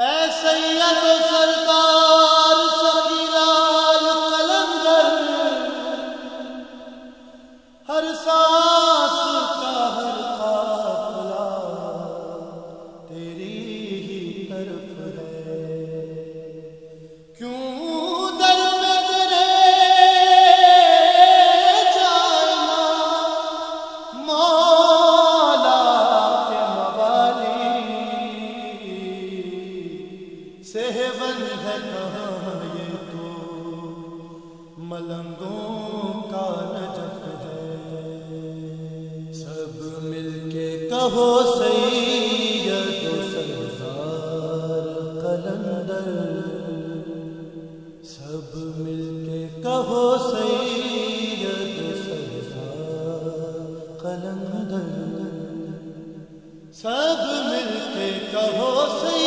اے سید سرکار کہو سید سردار قلندر سب مل کے کہو سید سردار قلندر سب مل کے کہو سید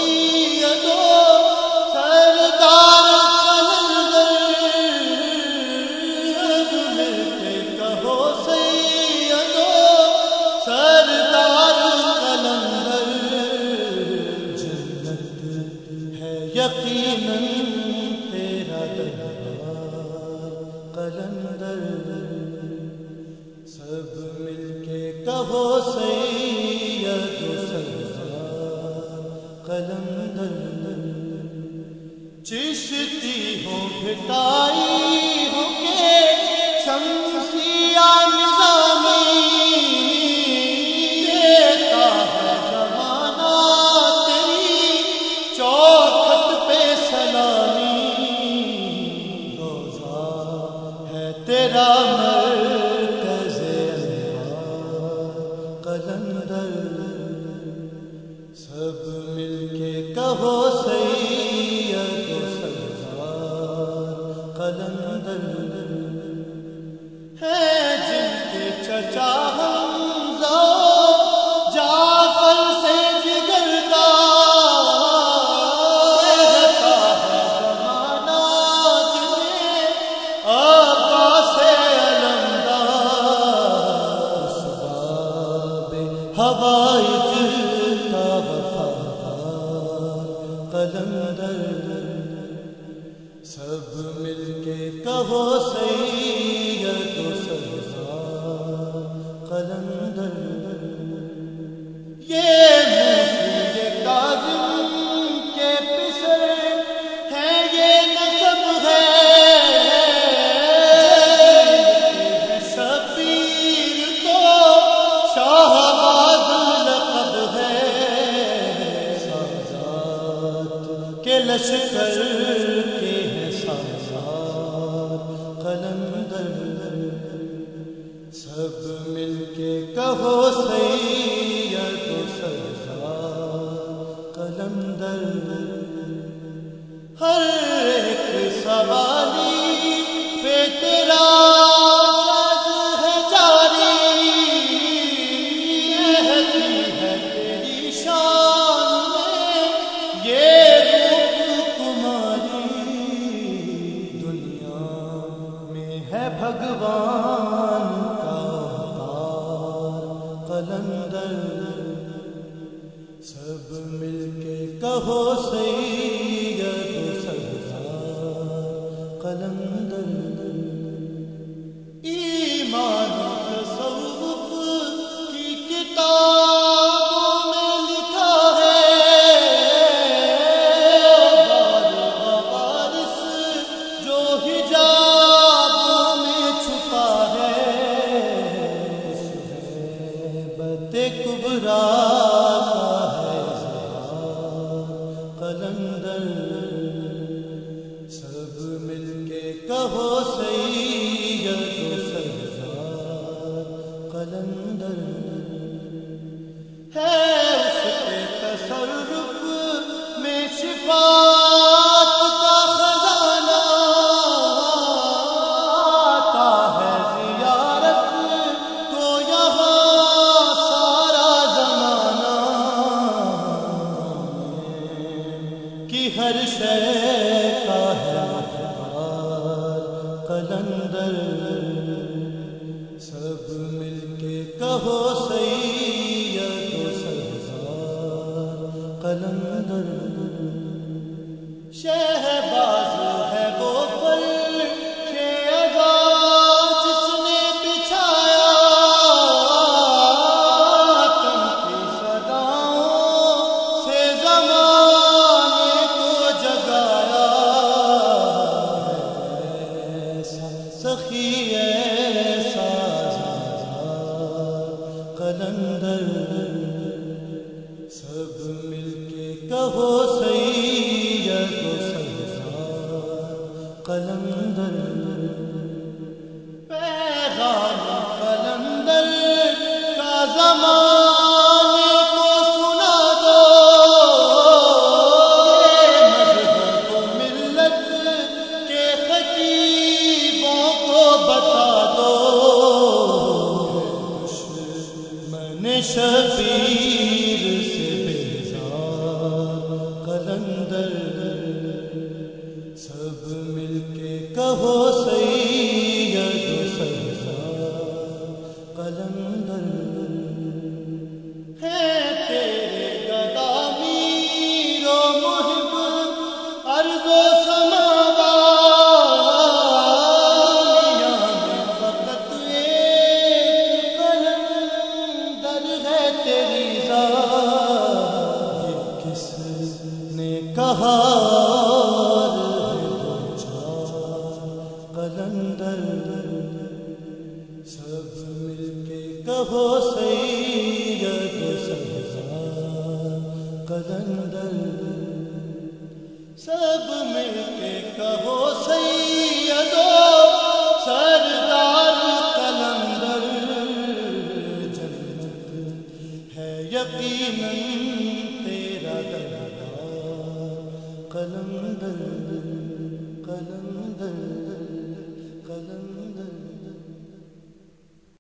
ہو سید قلم چشتی ہو بھٹائی سے لشکر کے ہیں سازار قلم سب مل کے کہو سے بھگوان شفاعت کا خزانہ آتا ہے زیارت کو یہاں سارا زمانہ کی ہر شے کا ہے قلندر سب مل کے کہو سید سہزار قلندر کلندر سب مل کے کہو سید سہزار کلندر کہو سید و قلندر ہے تیرے گدا میر و محب ارض و سماوات قلندر سب مل کے کہو سیدو سردار قلندر جنت ہے یقیناً تیرا قلندر قلندر قلندر